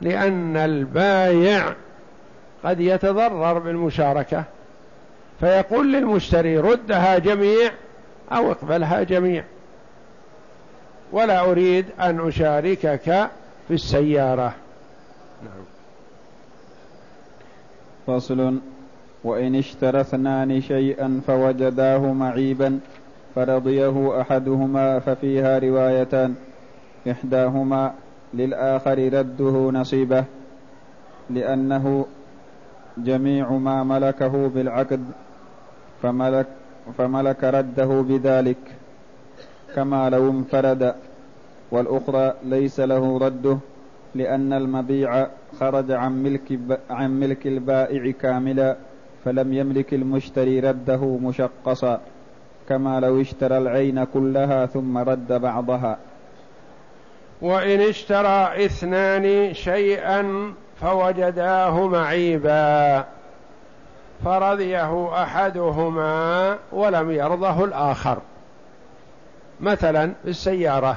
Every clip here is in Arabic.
لأن البايع قد يتضرر بالمشاركة. فيقول للمشتري ردها جميع أو اقبلها جميع. ولا أريد أن أشاركك في السيارة. نعم. فصل. وإن اشترى اثنان شيئا فوجداه معيبا فرضيه أحدهما ففيها روايتان. إحداهما للآخر رده نصيبه لأنه جميع ما ملكه بالعقد فملك فملك رده بذلك كما لو انفرد. والأخرى ليس له رده لأن المبيع خرج عن ملك عن ملك البائع كاملا فلم يملك المشتري رده مشقصا كما لو اشترى العين كلها ثم رد بعضها. وإن اشترى اثنان شيئا فوجداه معيبا فرضيه أحدهما ولم يرضه الآخر. مثلا السيارة.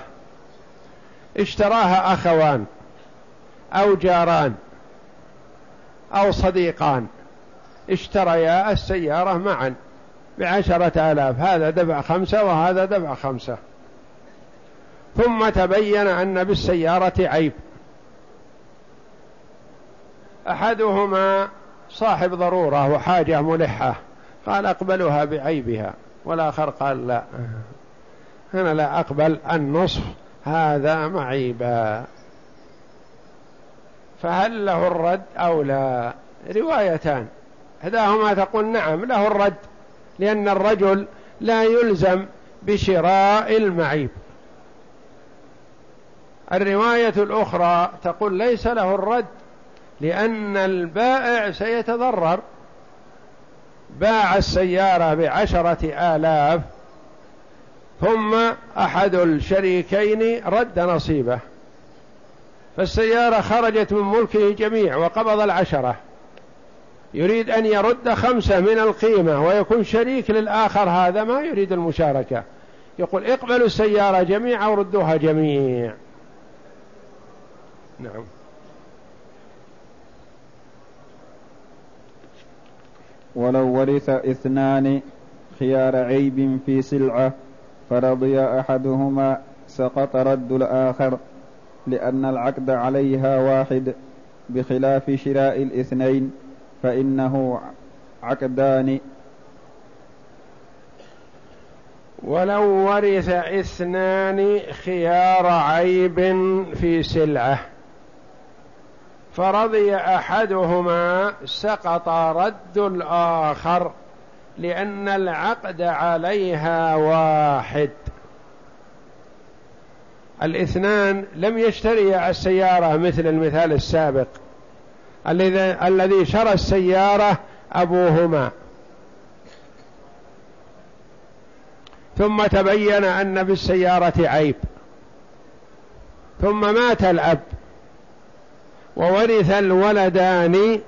اشتراها أخوان أو جاران أو صديقان. اشتريا السيارة معا بعشرة آلاف. هذا دفع خمسة وهذا دفع خمسة. ثم تبين أن بالسيارة عيب. أحدهما صاحب ضرورة وحاجة ملحة قال أقبلها بعيبها والآخر قال لا. أنا لا أقبل النصف هذا معيبا. فهل له الرد أو لا؟ روايتان. إحداهما تقول نعم له الرد لأن الرجل لا يلزم بشراء المعيب. الرواية الأخرى تقول ليس له الرد لأن البائع سيتضرر. باع السيارة بعشرة آلاف ثم أحد الشريكين رد نصيبه. فالسيارة خرجت من ملكه جميع وقبض العشرة. يريد أن يرد خمسة من القيمة ويكون شريك للآخر هذا ما يريد المشاركة. يقول اقبلوا السيارة جميعا وردوها جميع. نعم. ولو ورث اثنان خيار عيب في سلعة فرضي أحدهما سقط رد الآخر لأن العقد عليها واحد بخلاف شراء الاثنين فإنه عقدان. ولو ورث اثنان خيار عيب في سلعة. فرضي أحدهما سقط رد الآخر لأن العقد عليها واحد. الاثنان لم يشتريا السيارة مثل المثال السابق. الذي شرى السيارة أبوهما. ثم تبين أن بالسيارة عيب. ثم مات الأب. وورث الولدان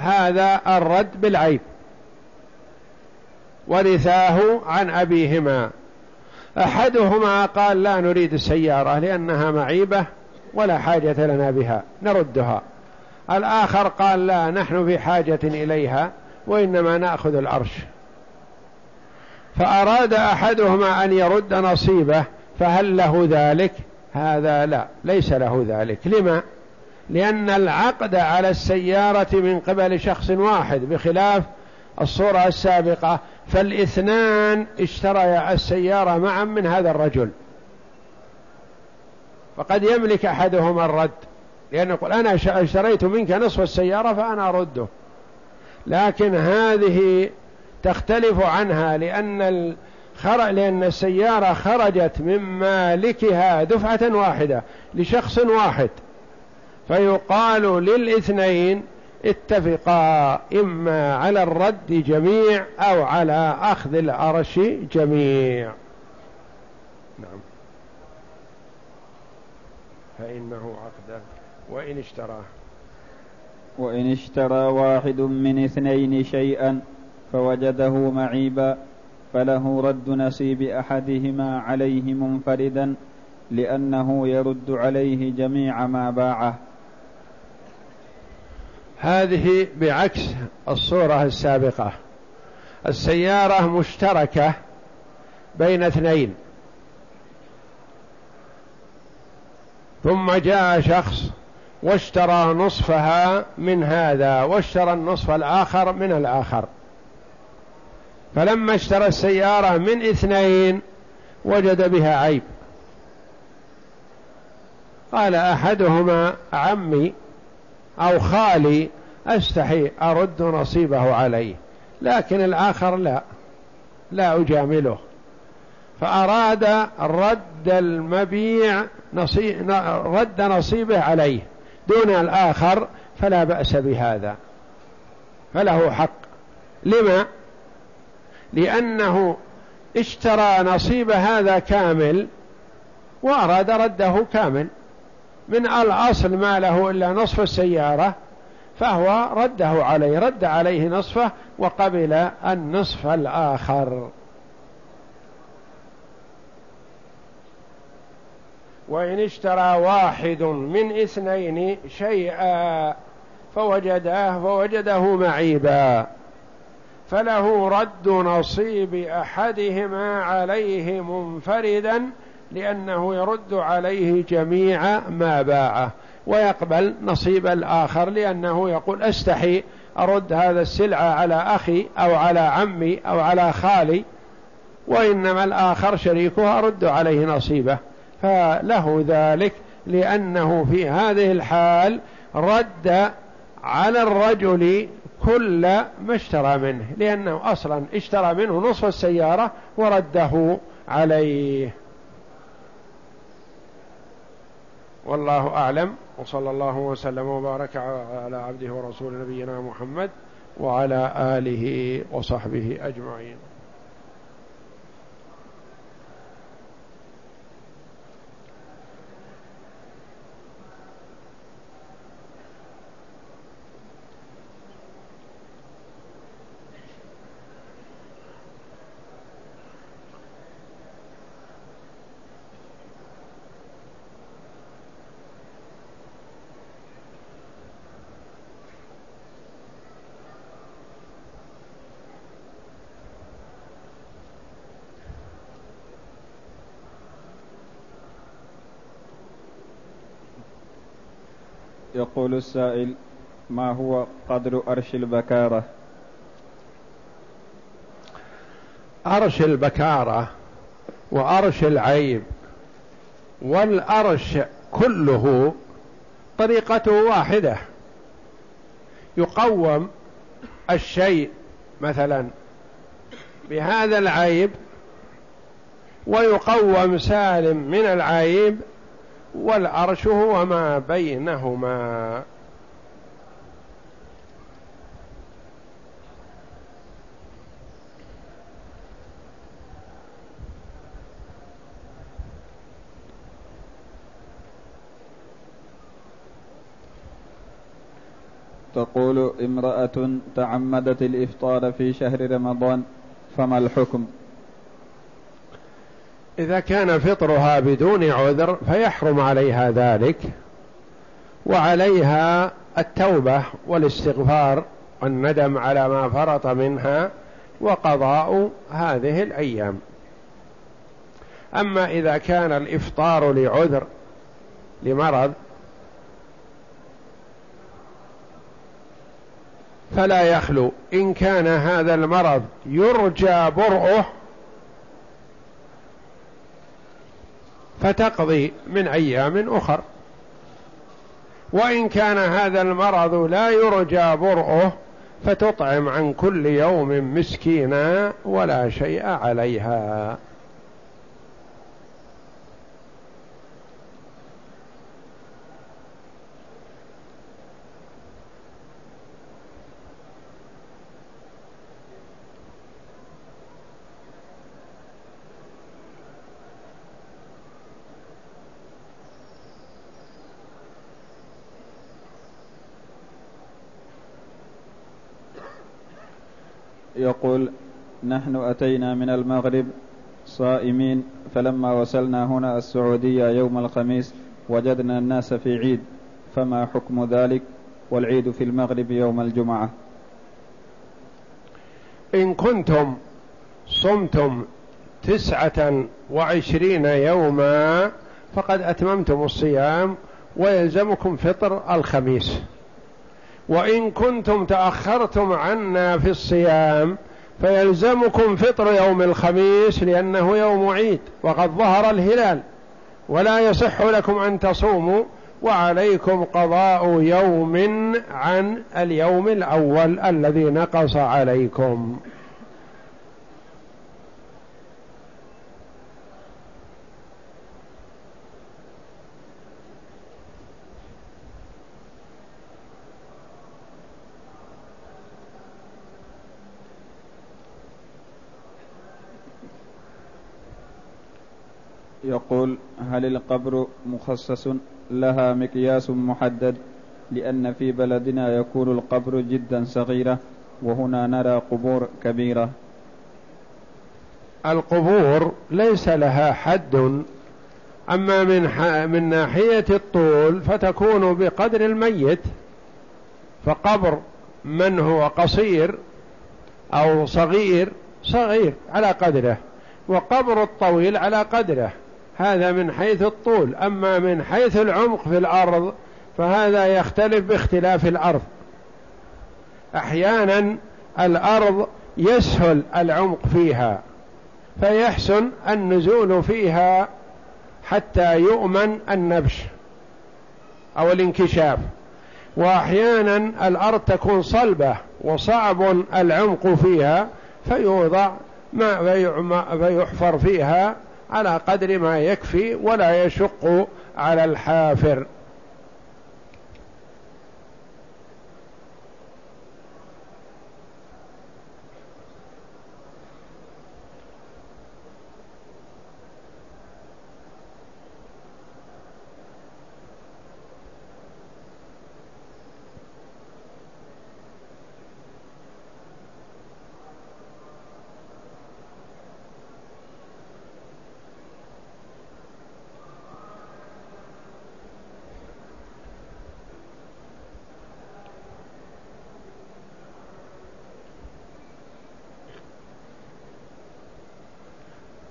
هذا الرد بالعيب. ورثاه عن أبيهما. أحدهما قال لا نريد السيارة لأنها معيبة ولا حاجة لنا بها نردها. الآخر قال لا نحن في حاجة إليها وإنما نأخذ العرش. فأراد أحدهما أن يرد نصيبه فهل له ذلك؟ هذا لا ليس له ذلك. لما؟ لأن العقد على السيارة من قبل شخص واحد بخلاف الصورة السابقة فالاثنان اشتريا السيارة معا من هذا الرجل. فقد يملك أحدهما الرد لأنه يقول أنا اشتريت منك نصف السيارة فأنا أرده. لكن هذه تختلف عنها لأن لأن السيارة خرجت من مالكها دفعة واحدة لشخص واحد. فيقال للاثنين اتفقا إما على الرد جميع أو على أخذ العرش جميع. نعم. فإنه عقد. وإن اشتراه وإن اشترى واحد من اثنين شيئا فوجده معيبا فله رد نصيب أحدهما عليه منفردا لأنه يرد عليه جميع ما باعه. هذه بعكس الصورة السابقة. السيارة مشتركة بين اثنين. ثم جاء شخص واشترى نصفها من هذا واشترى النصف الآخر من الآخر. فلما اشترى السيارة من اثنين وجد بها عيب. قال أحدهما عمي أو خالي أستحي أرد نصيبه عليه. لكن الآخر لا لا أجامله. فأراد رد المبيع نصيب رد نصيبه عليه. دون الآخر فلا بأس بهذا. فله حق. لما؟ لأنه اشترى نصيب هذا كامل وأراد رده كامل. من الأصل ما له إلا نصف السيارة فهو رده عليه رد عليه نصفه وقبل النصف الآخر. وإن اشترى واحد من اثنين شيئا فوجده فوجده معيبا. فله رد نصيب أحدهما عليه منفردا لأنه يرد عليه جميع ما باعه ويقبل نصيب الآخر لأنه يقول أستحي أرد هذا السلعة على أخي أو على عمي أو على خالي وإنما الآخر شريكه أرد عليه نصيبه. فله ذلك لأنه في هذه الحال رد على الرجل كل ما اشترى منه لأنه أصلا اشترى منه نصف السيارة ورده عليه. والله أعلم وصلى الله وسلم وبارك على عبده ورسول نبينا محمد وعلى آله وصحبه أجمعين. يقول السائل ما هو قدر أرش البكارة؟ أرش البكارة وأرش العيب والأرش كله طريقته واحدة. يقوم الشيء مثلا بهذا العيب ويقوم سالم من العيب والعرش هو ما بينهما. تقول امرأة تعمدت الإفطار في شهر رمضان فما الحكم؟ إذا كان فطرها بدون عذر فيحرم عليها ذلك وعليها التوبة والاستغفار والندم على ما فرط منها وقضاء هذه الأيام. أما إذا كان الإفطار لعذر لمرض فلا يخلو. إن كان هذا المرض يرجى برؤه فتقضي من أيام أخر. وإن كان هذا المرض لا يرجى برؤه فتطعم عن كل يوم مسكينا ولا شيء عليها. يقول نحن أتينا من المغرب صائمين فلما وصلنا هنا السعودية يوم الخميس وجدنا الناس في عيد فما حكم ذلك؟ والعيد في المغرب يوم الجمعة. إن كنتم صمتم تسعة وعشرين يوما فقد أتممتم الصيام ويلزمكم فطر الخميس. وإن كنتم تأخرتم عنا في الصيام فيلزمكم فطر يوم الخميس لأنه يوم عيد وقد ظهر الهلال. ولا يصح لكم أن تصوموا وعليكم قضاء يوم عن اليوم الأول الذي نقص عليكم. يقول هل القبر مخصص لها مقياس محدد لأن في بلدنا يكون القبر جدا صغيرة وهنا نرى قبور كبيرة؟ القبور ليس لها حد أما من, من ناحية الطول فتكون بقدر الميت فقبر من هو قصير أو صغير صغير على قدره وقبر الطويل على قدره. هذا من حيث الطول. أما من حيث العمق في الأرض فهذا يختلف باختلاف الأرض. أحيانا الأرض يسهل العمق فيها فيحسن النزول فيها حتى يؤمن النبش أو الانكشاف. وأحيانا الأرض تكون صلبة وصعب العمق فيها فيوضع ما فيحفر فيها على قدر ما يكفي ولا يشق على الحافر.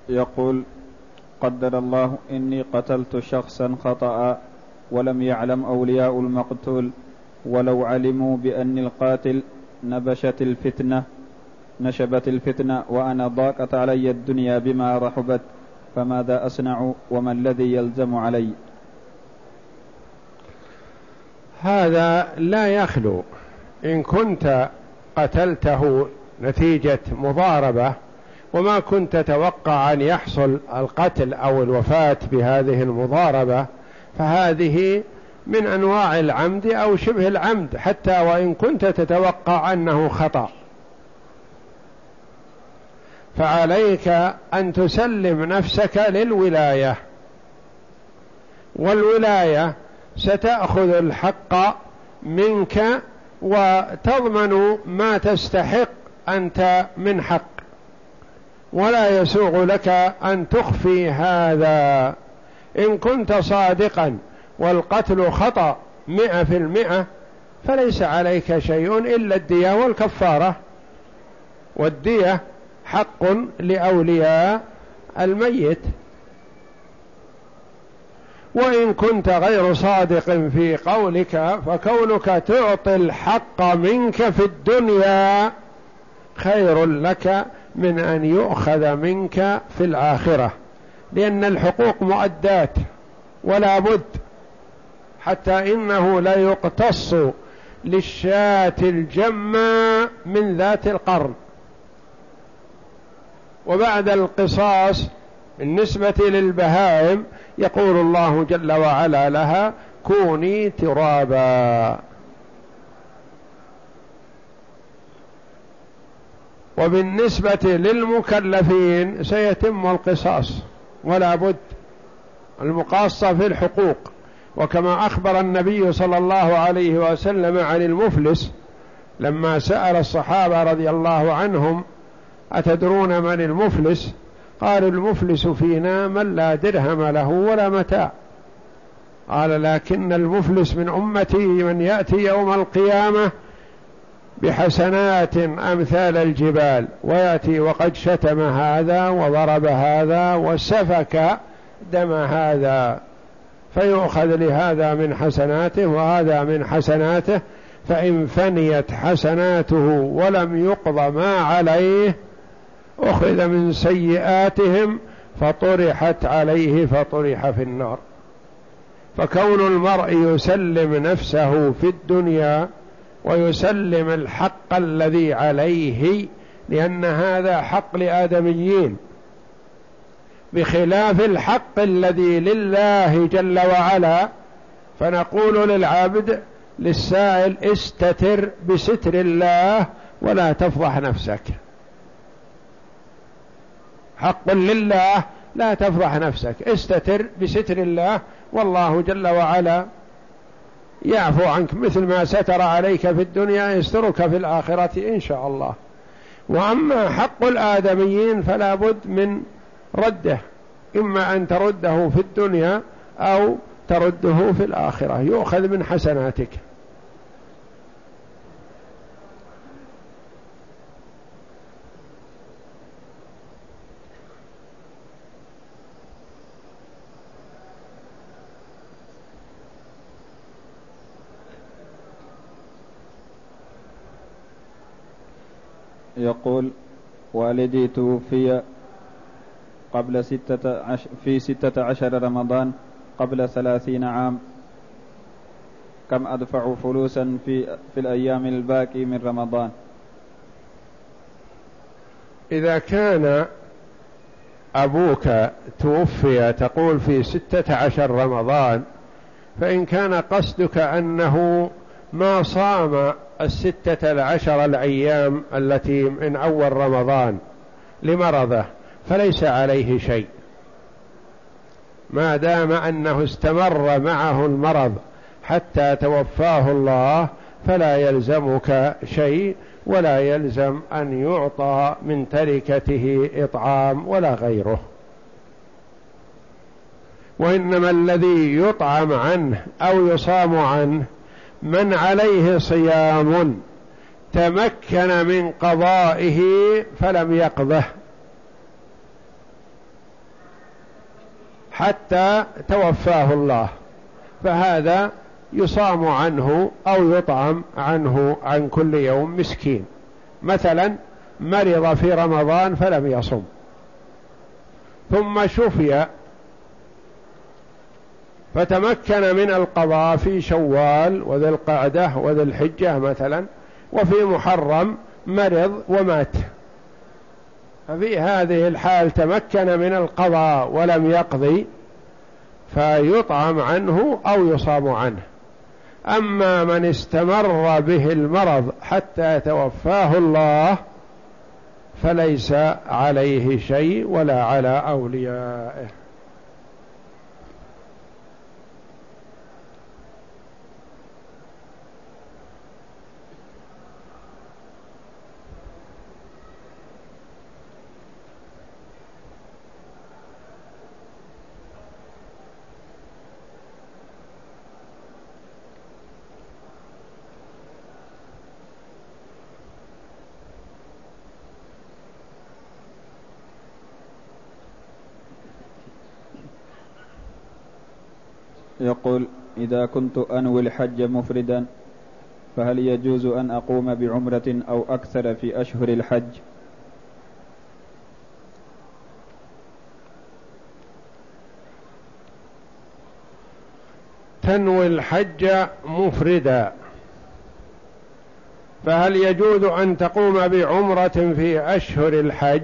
يقول قدر الله إني قتلت شخصا خطأ ولم يعلم أولياء المقتول ولو علموا بأني القاتل نبشت الفتنة نشبت الفتنة وأنا ضاقت علي الدنيا بما رحبت فماذا أصنع وما الذي يلزم علي؟ هذا لا يخلو. إن كنت قتلته نتيجة مضاربة وما كنت تتوقع أن يحصل القتل أو الوفاة بهذه المضاربة فهذه من أنواع العمد أو شبه العمد حتى وإن كنت تتوقع أنه خطأ. فعليك أن تسلم نفسك للولاية. والولاية ستأخذ الحق منك وتضمن ما تستحق أنت من حق ولا يسوغ لك أن تخفي هذا. إن كنت صادقا والقتل خطأ مئة في المئة فليس عليك شيء إلا الدية والكفارة. والدية حق لأولياء الميت. وإن كنت غير صادق في قولك فكونك تعطي الحق منك في الدنيا خير لك من أن يؤخذ منك في الآخرة لأن الحقوق مؤدات ولا بد حتى إنه لا يقتص للشاة الجمة من ذات القرن. وبعد القصاص بالنسبة للبهائم يقول الله جل وعلا لها كوني ترابا. وبالنسبة للمكلفين سيتم القصاص ولا بد المقاصة في الحقوق. وكما أخبر النبي صلى الله عليه وسلم عن المفلس لما سأل الصحابة رضي الله عنهم أتدرون من المفلس؟ قال المفلس فينا من لا درهم له ولا متاع. قال لكن المفلس من أمتي من يأتي يوم القيامة بحسنات أمثال الجبال ويأتي وقد شتم هذا وضرب هذا وسفك دم هذا فيؤخذ لهذا من حسناته وهذا من حسناته فإن فنيت حسناته ولم يقض ما عليه أخذ من سيئاتهم فطرحت عليه فطرح في النار. فكون المرء يسلم نفسه في الدنيا ويسلم الحق الذي عليه لأن هذا حق لآدميين. بخلاف الحق الذي لله جل وعلا فنقول للعبد للسائل استتر بستر الله ولا تفضح نفسك. حق لله لا تفضح نفسك استتر بستر الله والله جل وعلا يعفو عنك مثل ما ستر عليك في الدنيا يسترك في الآخرة إن شاء الله. وأما حق الآدميين فلا بد من رده إما أن ترده في الدنيا أو ترده في الآخرة. يؤخذ من حسناتك. يقول والدي توفي قبل ستة عش في ستة عشر رمضان قبل ثلاثين عام. كم أدفع فلوسا في, في الأيام الباقي من رمضان؟ إذا كان أبوك توفي تقول في ستة عشر رمضان فإن كان قصدك أنه ما صام الستة العشر الأيام التي من أول رمضان لمرضه فليس عليه شيء. ما دام أنه استمر معه المرض حتى توفاه الله فلا يلزمك شيء ولا يلزم أن يعطى من تركته إطعام ولا غيره. وإنما الذي يطعم عنه أو يصام عنه من عليه صيام تمكن من قضائه فلم يقضه. حتى توفاه الله. فهذا يصام عنه أو يطعم عنه عن كل يوم مسكين. مثلا مرض في رمضان فلم يصم. ثم شفي فتمكن من القضاء في شوال وذي القعدة وذي الحجة مثلا وفي محرم مرض ومات. ففي هذه الحال تمكن من القضاء ولم يقضي فيطعم عنه أو يصام عنه. أما من استمر به المرض حتى توفاه الله فليس عليه شيء ولا على أوليائه. يقول إذا كنت أنوي الحج مفردا فهل يجوز أن أقوم بعمرة أو أكثر في أشهر الحج؟ تنوي الحج مفردا. فهل يجوز أن تقوم بعمرة في أشهر الحج؟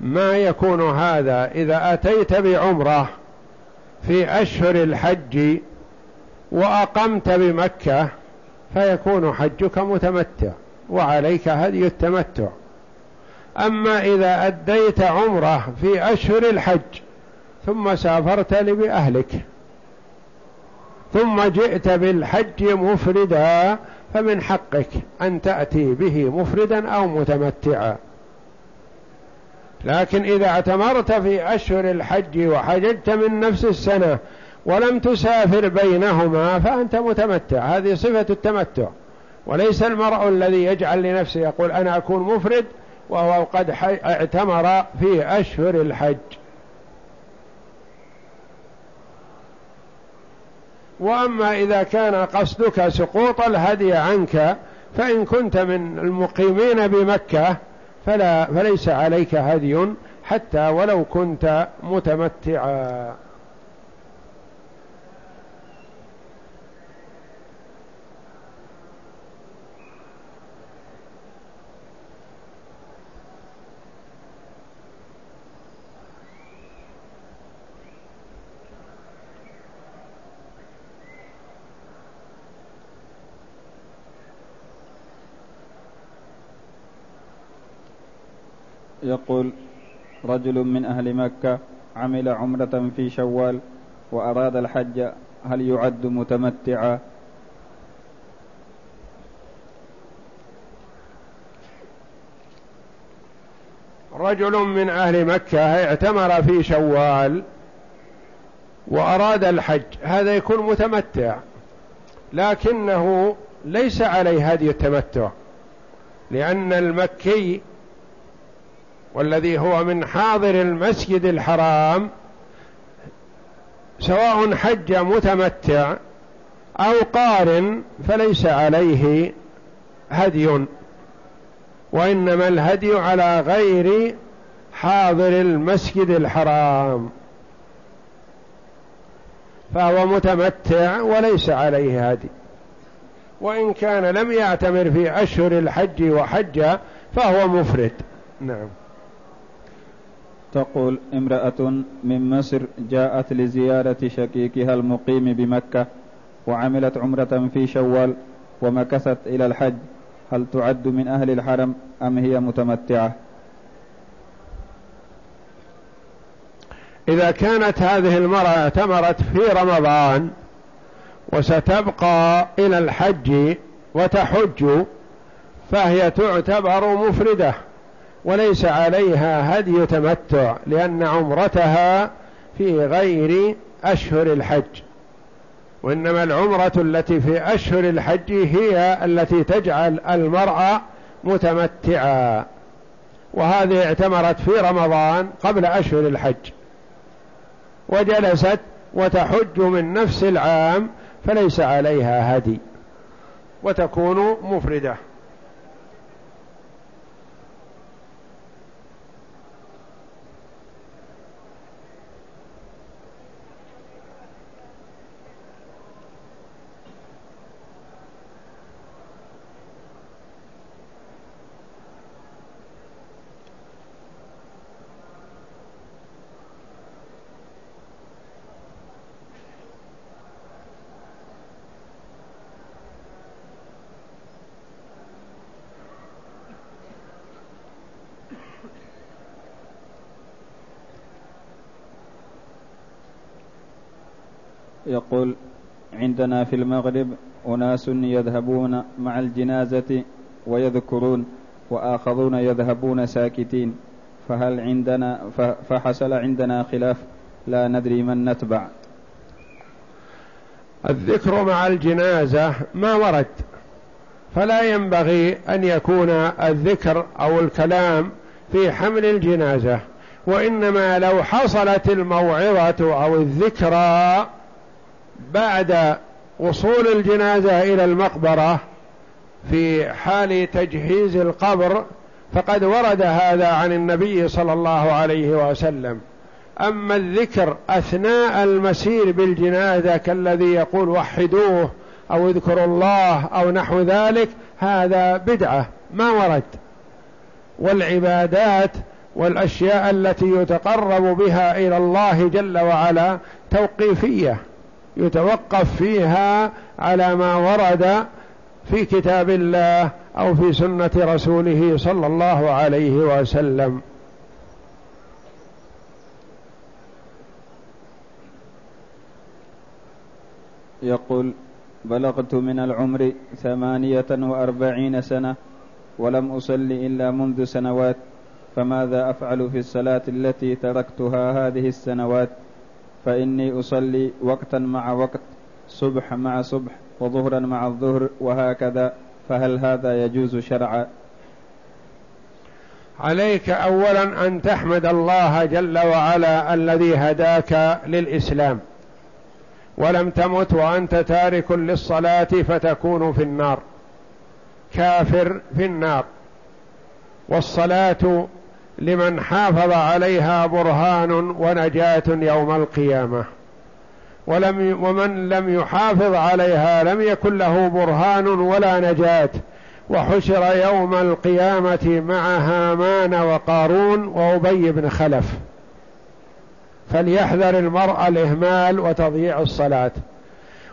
ما يكون هذا إذا أتيت بعمرة. في أشهر الحج وأقمت بمكة فيكون حجك متمتع وعليك هدي التمتع. أما إذا أديت عمرة في أشهر الحج ثم سافرت لبأهلك ثم جئت بالحج مفردا فمن حقك أن تأتي به مفردا أو متمتعا. لكن إذا اعتمرت في أشهر الحج وحججت من نفس السنة ولم تسافر بينهما فأنت متمتع. هذه صفة التمتع. وليس المرء الذي يجعل لنفسه يقول أنا أكون مفرد وهو قد اعتمر في أشهر الحج. وأما إذا كان قصدك سقوط الهدي عنك فإن كنت من المقيمين بمكة فلا فليس عليك هدي حتى ولو كنت متمتعا. يقول رجل من أهل مكة عمل عمرة في شوال وأراد الحج هل يعد متمتعا؟ رجل من أهل مكة اعتمر في شوال وأراد الحج هذا يكون متمتع لكنه ليس عليه هدي التمتع لأن المكي والذي هو من حاضر المسجد الحرام سواء حج متمتع أو قارن فليس عليه هدي. وإنما الهدي على غير حاضر المسجد الحرام. فهو متمتع وليس عليه هدي. وإن كان لم يعتمر في أشهر الحج وحج فهو مفرد. نعم. تقول امرأة من مصر جاءت لزيارة شقيقها المقيم بمكة وعملت عمرة في شوال ومكثت إلى الحج. هل تعد من أهل الحرم أم هي متمتعة؟ إذا كانت هذه المرأة اعتمرت في رمضان وستبقى إلى الحج وتحج فهي تعتبر مفردة. وليس عليها هدي تمتع لأن عمرتها في غير أشهر الحج. وإنما العمرة التي في أشهر الحج هي التي تجعل المرأة متمتعا. وهذه اعتمرت في رمضان قبل أشهر الحج. وجلست وتحج من نفس العام فليس عليها هدي. وتكون مفردة. يقول عندنا في المغرب أناس يذهبون مع الجنازة ويذكرون وآخرون يذهبون ساكتين فهل عندنا فحصل عندنا خلاف؟ لا ندري من نتبع. الذكر مع الجنازة ما ورد فلا ينبغي أن يكون الذكر أو الكلام في حمل الجنازة وإنما لو حصلت الموعظة أو الذكرى بعد وصول الجنازة إلى المقبرة في حال تجهيز القبر فقد ورد هذا عن النبي صلى الله عليه وسلم. أما الذكر أثناء المسير بالجنازة كالذي يقول وحدوه أو اذكروا الله أو نحو ذلك هذا بدعة ما ورد. والعبادات والأشياء التي يتقرب بها إلى الله جل وعلا توقيفية. يتوقف فيها على ما ورد في كتاب الله أو في سنة رسوله صلى الله عليه وسلم. يقول بلغت من العمر ثمانية وأربعين سنة ولم أصل إلا منذ سنوات فماذا أفعل في الصلاة التي تركتها هذه السنوات؟ فإني أصلي وقتا مع وقت صبح مع صبح وظهرا مع الظهر وهكذا. فهل هذا يجوز شرعا؟ عليك اولا أن تحمد الله جل وعلا الذي هداك للإسلام. ولم تمت وأنت تارك للصلاة فتكون في النار. كافر في النار. والصلاة لمن حافظ عليها برهان ونجاة يوم القيامة. ولم ومن لم يحافظ عليها لم يكن له برهان ولا نجاة. وحشر يوم القيامة مع هامان وقارون وأبي بن خلف. فليحذر المرء الإهمال وتضييع الصلاة.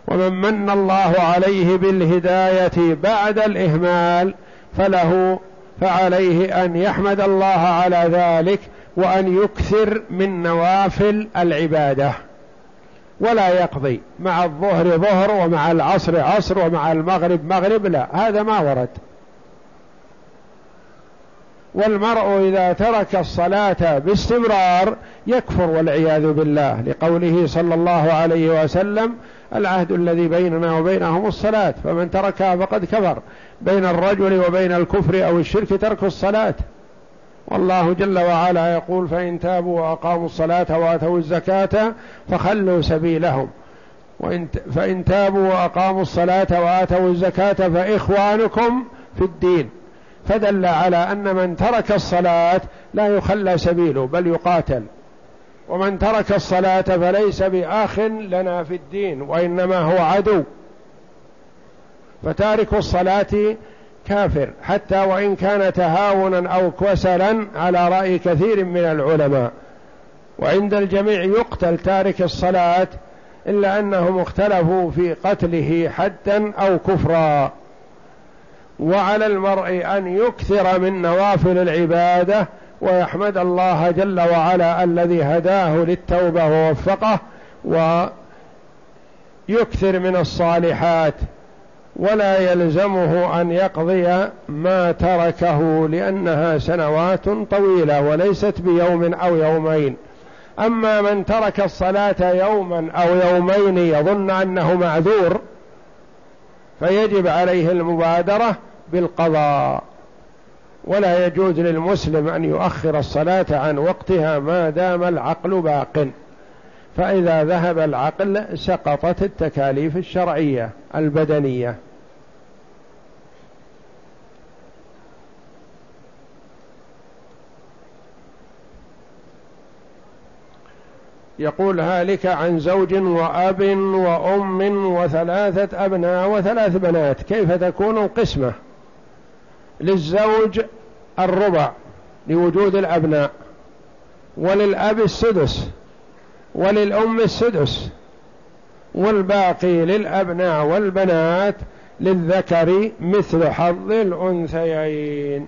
ومن من الله عليه بالهداية بعد الإهمال فله فعليه أن يحمد الله على ذلك وأن يكثر من نوافل العبادة. ولا يقضي مع الظهر ظهر ومع العصر عصر ومع المغرب مغرب لا هذا ما ورد. والمرء إذا ترك الصلاة باستمرار يكفر والعياذ بالله لقوله صلى الله عليه وسلم العهد الذي بيننا وبينهم الصلاة فمن تركها فقد كفر. بين الرجل وبين الكفر أو الشرك ترك الصلاة. والله جل وعلا يقول فإن تابوا وأقاموا الصلاة وآتوا الزكاة فخلوا سبيلهم. وإن فإن تابوا وأقاموا الصلاة وآتوا الزكاة فإخوانكم في الدين. فدل على أن من ترك الصلاة لا يخلى سبيله بل يقاتل. ومن ترك الصلاة فليس بآخ لنا في الدين وإنما هو عدو. فتارك الصلاة كافر حتى وإن كان تهاونا أو كسلا على رأي كثير من العلماء. وعند الجميع يقتل تارك الصلاة إلا أنهم اختلفوا في قتله حدا أو كفرا. وعلى المرء أن يكثر من نوافل العبادة ويحمد الله جل وعلا الذي هداه للتوبة ووفقه ويكثر من الصالحات. ولا يلزمه أن يقضي ما تركه لأنها سنوات طويلة وليست بيوم أو يومين. أما من ترك الصلاة يوما أو يومين يظن أنه معذور فيجب عليه المبادرة بالقضاء. ولا يجوز للمسلم أن يؤخر الصلاة عن وقتها ما دام العقل باق. فإذا ذهب العقل سقطت التكاليف الشرعية البدنية. يقول هالك عن زوج وأب وأم وثلاثة أبناء وثلاث بنات كيف تكون القسمة؟ للزوج الربع لوجود الأبناء وللأب السدس وللأم السدس والباقي للأبناء والبنات للذكر مثل حظ الأنثيين.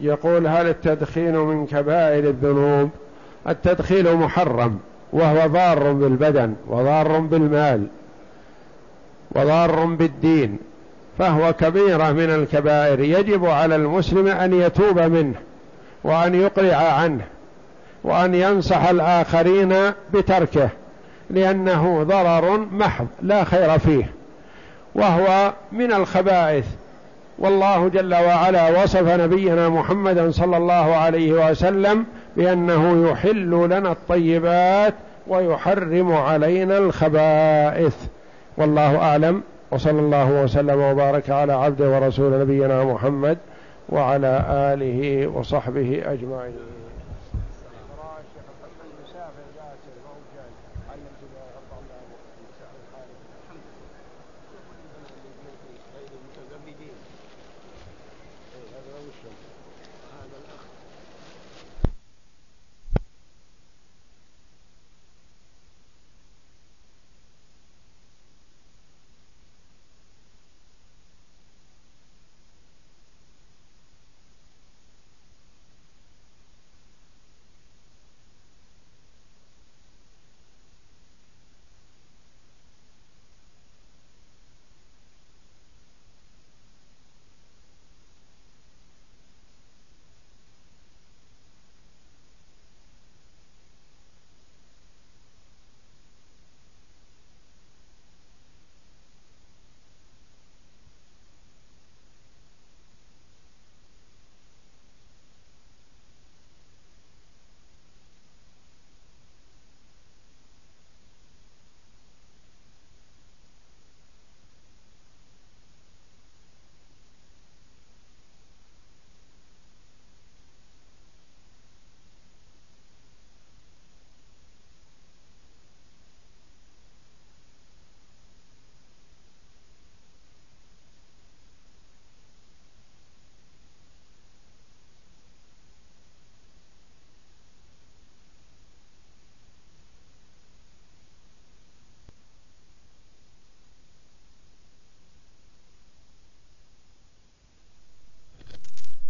يقول هل التدخين من كبائر الذنوب؟ التدخين محرم وهو ضار بالبدن وضار بالمال وضار بالدين فهو كبيرة من الكبائر. يجب على المسلم أن يتوب منه وأن يقلع عنه وأن ينصح الآخرين بتركه لأنه ضرر محض لا خير فيه وهو من الخبائث والله جل وعلا وصف نبينا محمدا صلى الله عليه وسلم بأنه يحل لنا الطيبات ويحرم علينا الخبائث. والله أعلم وصلى الله وسلم وبارك على عبده ورسول نبينا محمد وعلى آله وصحبه أجمعين.